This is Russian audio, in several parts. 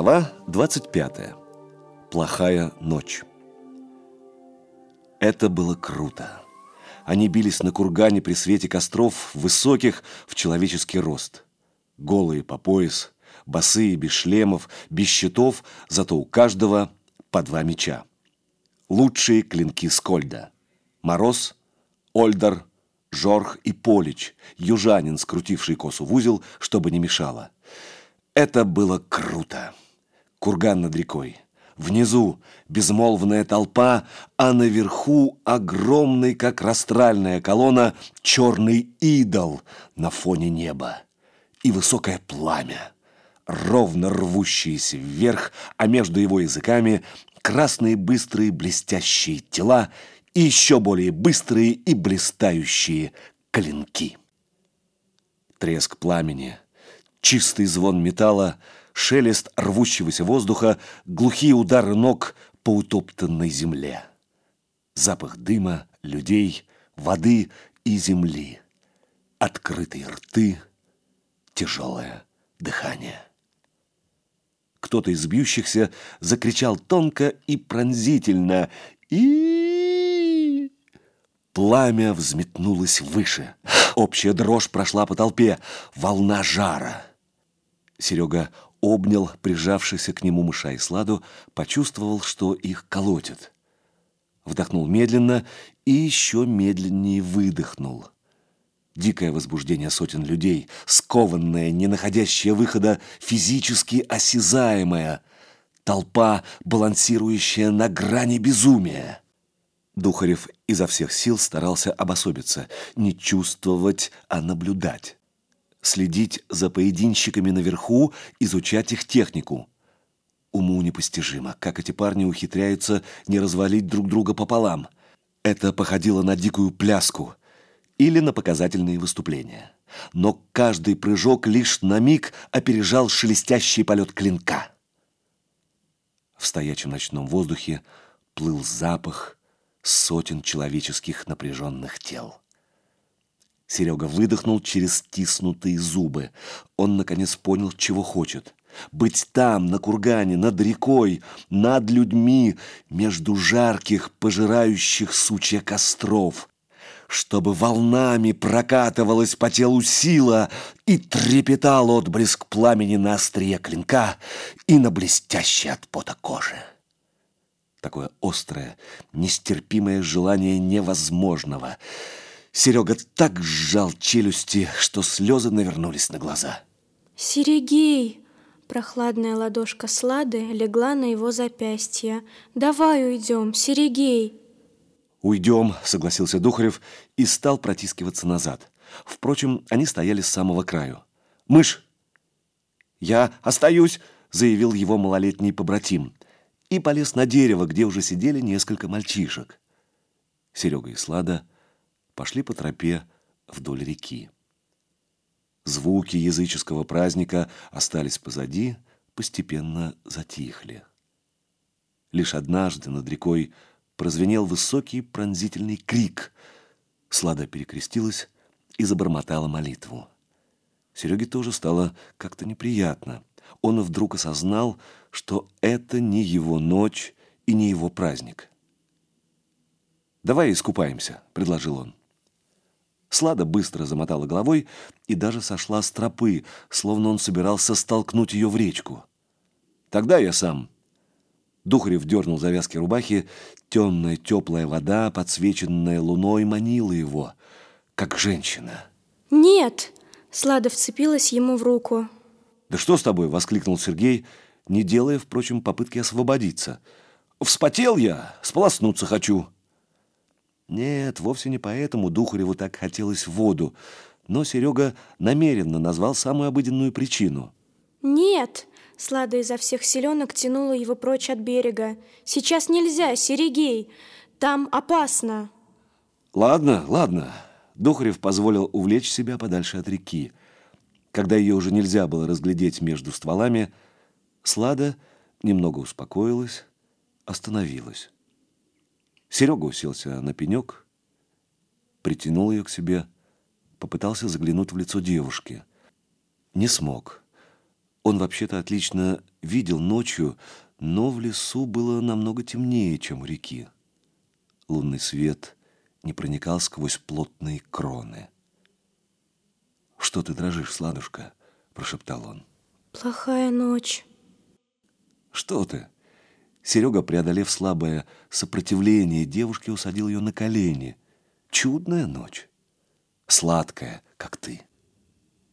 Глава 25. Плохая ночь. Это было круто. Они бились на кургане при свете костров, высоких в человеческий рост. Голые по пояс, босые, без шлемов, без щитов, зато у каждого по два меча. Лучшие клинки Скольда. Мороз, Ольдер, Жорх и Полич, южанин, скрутивший косу в узел, чтобы не мешало. Это было круто. Курган над рекой. Внизу безмолвная толпа, а наверху огромный, как растральная колонна, черный идол на фоне неба. И высокое пламя, ровно рвущееся вверх, а между его языками красные быстрые блестящие тела и еще более быстрые и блистающие клинки. Треск пламени — Чистый звон металла, шелест рвущегося воздуха, глухие удары ног по утоптанной земле. Запах дыма, людей, воды и земли. Открытые рты, тяжелое дыхание. Кто-то из бьющихся закричал тонко и пронзительно и Пламя взметнулось выше. Общая дрожь прошла по толпе. Волна жара. Серега обнял прижавшихся к нему мыша и сладу, почувствовал, что их колотит. Вдохнул медленно и еще медленнее выдохнул. Дикое возбуждение сотен людей, скованное, не находящее выхода, физически осязаемое. Толпа, балансирующая на грани безумия. Духарев изо всех сил старался обособиться, не чувствовать, а наблюдать следить за поединщиками наверху, изучать их технику. Уму непостижимо, как эти парни ухитряются не развалить друг друга пополам. Это походило на дикую пляску или на показательные выступления. Но каждый прыжок лишь на миг опережал шелестящий полет клинка. В стоячем ночном воздухе плыл запах сотен человеческих напряженных тел. Серега выдохнул через стиснутые зубы. Он, наконец, понял, чего хочет. Быть там, на кургане, над рекой, над людьми, между жарких, пожирающих сучья костров. Чтобы волнами прокатывалась по телу сила и трепетал отблеск пламени на острие клинка и на блестящей от пота кожи. Такое острое, нестерпимое желание невозможного — Серега так сжал челюсти, что слезы навернулись на глаза. «Серегей!» Прохладная ладошка Слады легла на его запястье. «Давай уйдем, Серегей!» «Уйдем», — согласился Духарев и стал протискиваться назад. Впрочем, они стояли с самого краю. «Мышь!» «Я остаюсь!» — заявил его малолетний побратим. И полез на дерево, где уже сидели несколько мальчишек. Серега и Слада пошли по тропе вдоль реки. Звуки языческого праздника остались позади, постепенно затихли. Лишь однажды над рекой прозвенел высокий пронзительный крик. Слада перекрестилась и забормотала молитву. Сереге тоже стало как-то неприятно. Он вдруг осознал, что это не его ночь и не его праздник. «Давай искупаемся», — предложил он. Слада быстро замотала головой и даже сошла с тропы, словно он собирался столкнуть ее в речку. «Тогда я сам». Духарев дернул завязки рубахи. Темная теплая вода, подсвеченная луной, манила его, как женщина. «Нет!» Слада вцепилась ему в руку. «Да что с тобой?» — воскликнул Сергей, не делая, впрочем, попытки освободиться. «Вспотел я, сполоснуться хочу». Нет, вовсе не поэтому Духареву так хотелось в воду, но Серега намеренно назвал самую обыденную причину. «Нет!» Слада изо всех селенок тянула его прочь от берега. «Сейчас нельзя, Серегей! Там опасно!» «Ладно, ладно!» Духарев позволил увлечь себя подальше от реки. Когда ее уже нельзя было разглядеть между стволами, Слада немного успокоилась, остановилась. Серега уселся на пенек, притянул ее к себе, попытался заглянуть в лицо девушки. Не смог. Он вообще-то отлично видел ночью, но в лесу было намного темнее, чем у реки. Лунный свет не проникал сквозь плотные кроны. «Что ты дрожишь, сладушка?» — прошептал он. Плохая ночь. «Что ты?» Серега, преодолев слабое сопротивление девушки, усадил ее на колени. «Чудная ночь. Сладкая, как ты».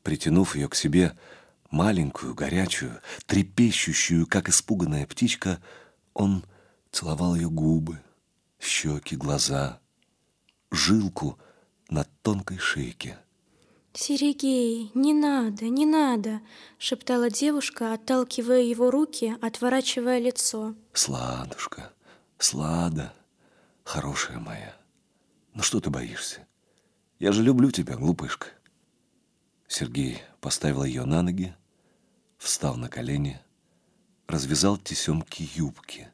Притянув ее к себе, маленькую, горячую, трепещущую, как испуганная птичка, он целовал ее губы, щеки, глаза, жилку на тонкой шейке. «Серегей, не надо, не надо!» — шептала девушка, отталкивая его руки, отворачивая лицо. «Сладушка, слада, хорошая моя, ну что ты боишься? Я же люблю тебя, глупышка!» Сергей поставил ее на ноги, встал на колени, развязал тесемки юбки.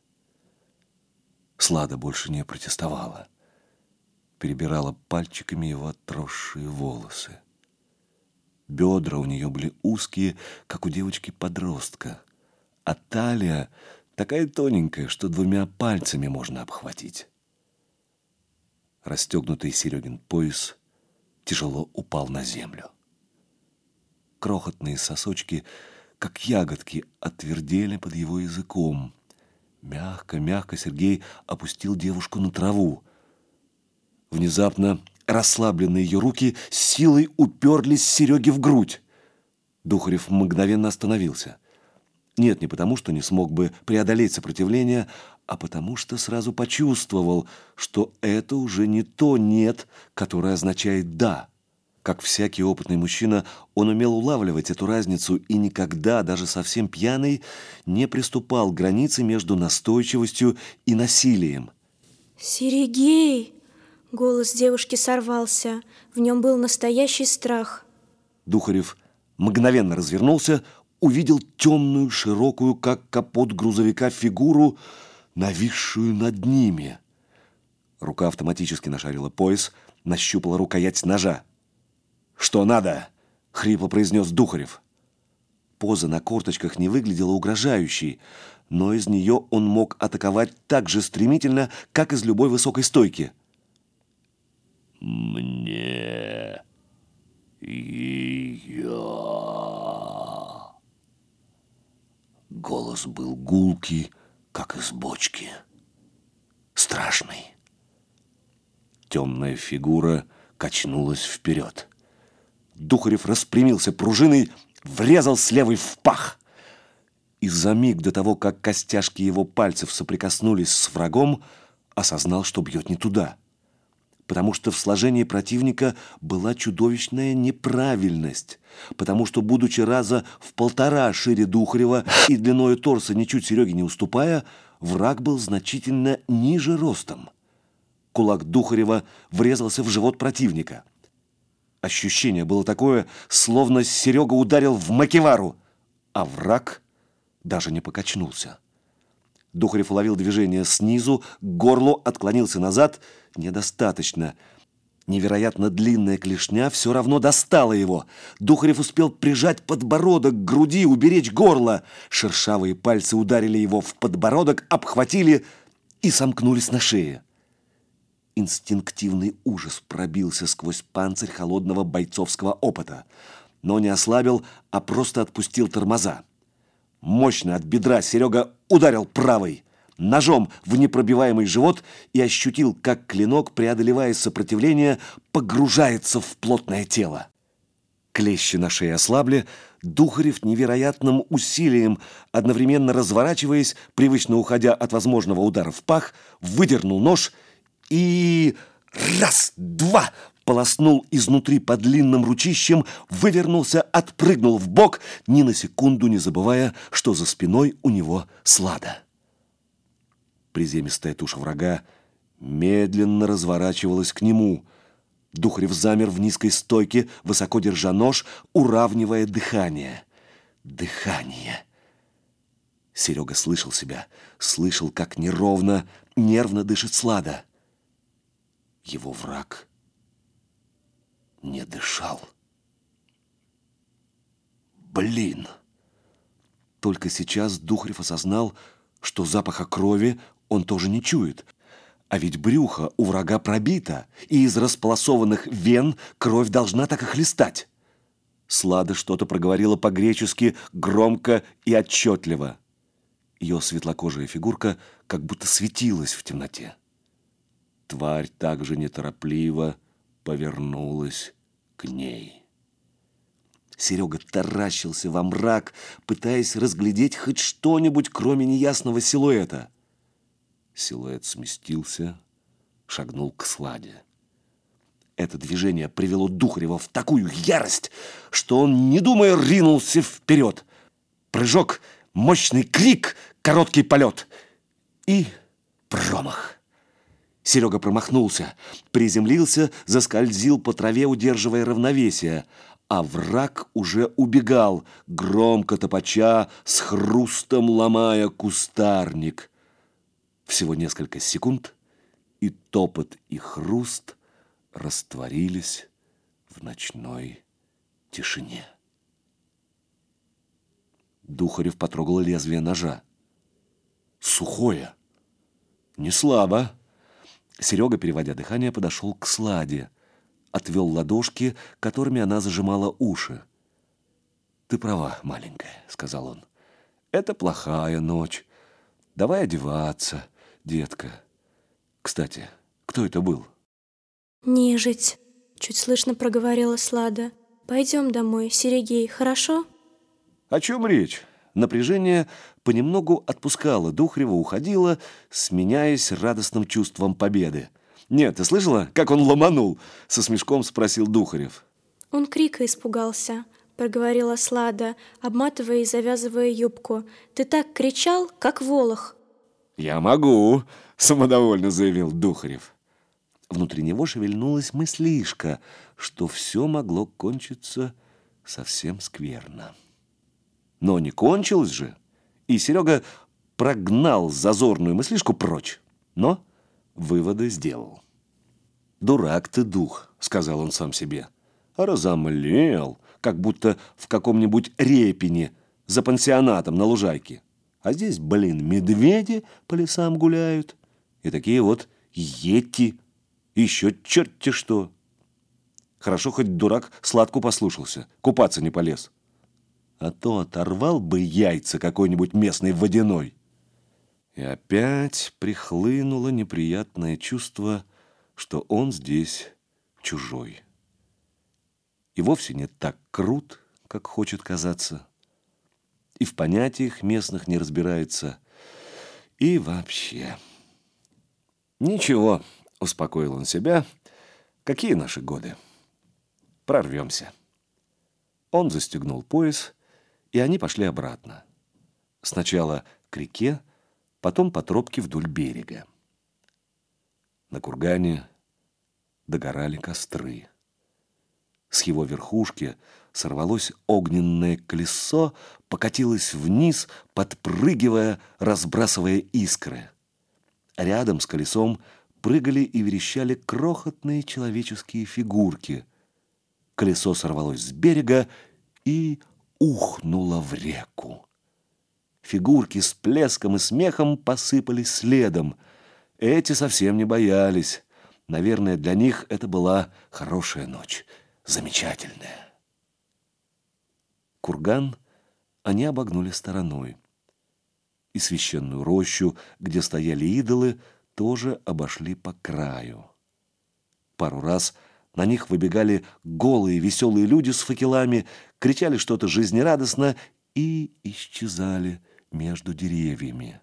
Слада больше не протестовала, перебирала пальчиками его отросшие волосы. Бедра у нее были узкие, как у девочки-подростка, а талия такая тоненькая, что двумя пальцами можно обхватить. Расстегнутый Серегин пояс тяжело упал на землю. Крохотные сосочки, как ягодки, отвердели под его языком. Мягко-мягко Сергей опустил девушку на траву. Внезапно Расслабленные ее руки силой уперлись Сереге в грудь. Духарев мгновенно остановился. Нет, не потому, что не смог бы преодолеть сопротивление, а потому что сразу почувствовал, что это уже не то «нет», которое означает «да». Как всякий опытный мужчина, он умел улавливать эту разницу и никогда, даже совсем пьяный, не приступал к границе между настойчивостью и насилием. «Серегей!» Голос девушки сорвался. В нем был настоящий страх. Духарев мгновенно развернулся, увидел темную, широкую, как капот грузовика, фигуру, нависшую над ними. Рука автоматически нашарила пояс, нащупала рукоять ножа. «Что надо?» — хрипло произнес Духарев. Поза на корточках не выглядела угрожающей, но из нее он мог атаковать так же стремительно, как из любой высокой стойки — мне ее. Голос был гулкий, как из бочки. Страшный. Темная фигура качнулась вперед. Духарев распрямился пружиной, врезал с левой в пах. И за миг до того, как костяшки его пальцев соприкоснулись с врагом, осознал, что бьет не туда — потому что в сложении противника была чудовищная неправильность, потому что, будучи раза в полтора шире Духарева и длиною торса ничуть Сереге не уступая, враг был значительно ниже ростом. Кулак Духарева врезался в живот противника. Ощущение было такое, словно Серега ударил в макевару, а враг даже не покачнулся. Духарев уловил движение снизу, к горлу отклонился назад. Недостаточно. Невероятно длинная клешня все равно достала его. Духарев успел прижать подбородок к груди, уберечь горло. Шершавые пальцы ударили его в подбородок, обхватили и сомкнулись на шее. Инстинктивный ужас пробился сквозь панцирь холодного бойцовского опыта, но не ослабил, а просто отпустил тормоза. Мощно от бедра Серега ударил правой, ножом в непробиваемый живот и ощутил, как клинок, преодолевая сопротивление, погружается в плотное тело. Клещи на шее ослабли, Духарев невероятным усилием, одновременно разворачиваясь, привычно уходя от возможного удара в пах, выдернул нож и... Раз, два! Полоснул изнутри под длинным ручищем, вывернулся, отпрыгнул в бок, ни на секунду не забывая, что за спиной у него слада. Приземистая туша врага медленно разворачивалась к нему. Духарев замер в низкой стойке, высоко держа нож, уравнивая дыхание. Дыхание. Серега слышал себя, слышал, как неровно, нервно дышит Слада. Его враг — не дышал. Блин! Только сейчас Духарев осознал, что запаха крови он тоже не чует. А ведь брюхо у врага пробито, и из располосованных вен кровь должна так и хлестать. Слада что-то проговорила по-гречески громко и отчетливо. Ее светлокожая фигурка как будто светилась в темноте. Тварь также неторопливо повернулась к ней. Серега таращился во мрак, пытаясь разглядеть хоть что-нибудь, кроме неясного силуэта. Силуэт сместился, шагнул к Сладе. Это движение привело Духарева в такую ярость, что он, не думая, ринулся вперед. Прыжок, мощный крик, короткий полет и промах. Серега промахнулся, приземлился, заскользил по траве, удерживая равновесие, а враг уже убегал, громко топача, с хрустом ломая кустарник. Всего несколько секунд, и топот и хруст растворились в ночной тишине. Духарев потрогал лезвие ножа. Сухое. Не слабо. Серега, переводя дыхание, подошел к Сладе. Отвел ладошки, которыми она зажимала уши. «Ты права, маленькая», — сказал он. «Это плохая ночь. Давай одеваться, детка. Кстати, кто это был?» «Нежить», — чуть слышно проговорила Слада. «Пойдем домой, Серегей, хорошо?» «О чем речь?» Напряжение понемногу отпускало, Духрева уходила, сменяясь радостным чувством победы. «Нет, ты слышала, как он ломанул?» — со смешком спросил Духарев. «Он крика испугался», — проговорила Слада, обматывая и завязывая юбку. «Ты так кричал, как волох». «Я могу», — самодовольно заявил Духарев. Внутри него шевельнулась мыслишка, что все могло кончиться совсем скверно. Но не кончилось же, и Серега прогнал зазорную мыслишку прочь, но выводы сделал. «Дурак ты, дух», — сказал он сам себе. «Разомлел, как будто в каком-нибудь репине за пансионатом на лужайке. А здесь, блин, медведи по лесам гуляют, и такие вот ети, еще черти что». Хорошо, хоть дурак сладку послушался, купаться не полез а то оторвал бы яйца какой-нибудь местной водяной. И опять прихлынуло неприятное чувство, что он здесь чужой. И вовсе не так крут, как хочет казаться. И в понятиях местных не разбирается. И вообще. Ничего, успокоил он себя. Какие наши годы? Прорвемся. Он застегнул пояс и они пошли обратно. Сначала к реке, потом по тропке вдоль берега. На кургане догорали костры. С его верхушки сорвалось огненное колесо, покатилось вниз, подпрыгивая, разбрасывая искры. Рядом с колесом прыгали и верещали крохотные человеческие фигурки. Колесо сорвалось с берега и ухнула в реку. Фигурки с плеском и смехом посыпались следом. Эти совсем не боялись. Наверное, для них это была хорошая ночь, замечательная. Курган они обогнули стороной. И священную рощу, где стояли идолы, тоже обошли по краю. Пару раз на них выбегали голые веселые люди с факелами, кричали что-то жизнерадостно и исчезали между деревьями.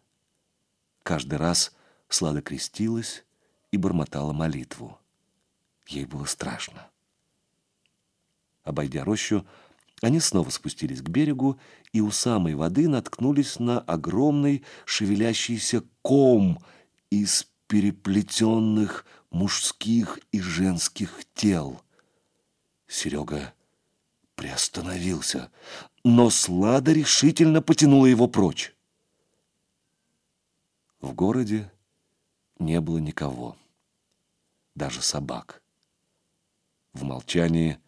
Каждый раз Слада крестилась и бормотала молитву. Ей было страшно. Обойдя рощу, они снова спустились к берегу и у самой воды наткнулись на огромный шевелящийся ком из переплетенных мужских и женских тел. Серега приостановился, но Слада решительно потянула его прочь. В городе не было никого, даже собак. В молчании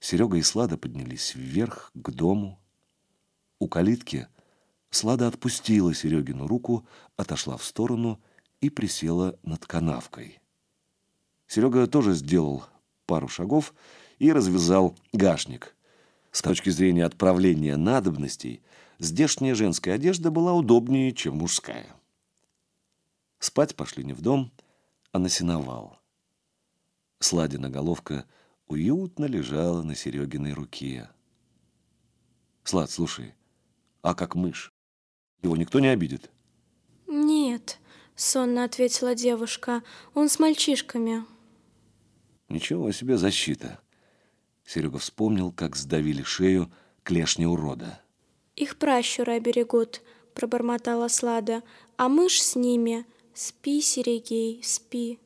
Серега и Слада поднялись вверх к дому. У калитки Слада отпустила Серегину руку, отошла в сторону и присела над канавкой. Серега тоже сделал пару шагов и развязал гашник. С точки зрения отправления надобностей, здешняя женская одежда была удобнее, чем мужская. Спать пошли не в дом, а на сеновал. Сладина головка уютно лежала на Серегиной руке. Слад, слушай, а как мышь? Его никто не обидит? Нет, сонно ответила девушка. Он с мальчишками. Ничего себе защита. Серега вспомнил, как сдавили шею клешни урода. Их пращуры оберегут, пробормотала Слада, а мышь с ними. Спи, Серегей, спи.